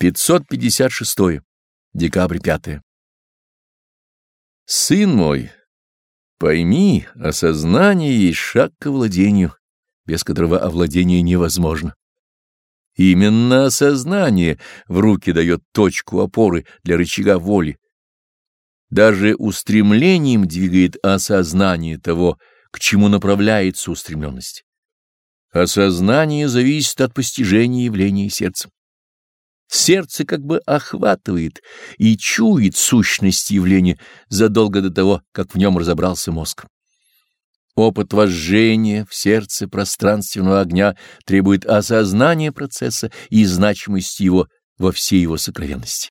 556. Декабрь 5. Сын мой, пойми, осознание есть шаг к овладению, без которого овладение невозможно. Именно осознание в руки дает точку опоры для рычага воли. Даже устремлением двигает осознание того, к чему направляется устремленность. Осознание зависит от постижения явления сердцем. Сердце как бы охватывает и чует сущность явления задолго до того, как в нем разобрался мозг. Опыт вожжения в сердце пространственного огня требует осознания процесса и значимости его во всей его сокровенности.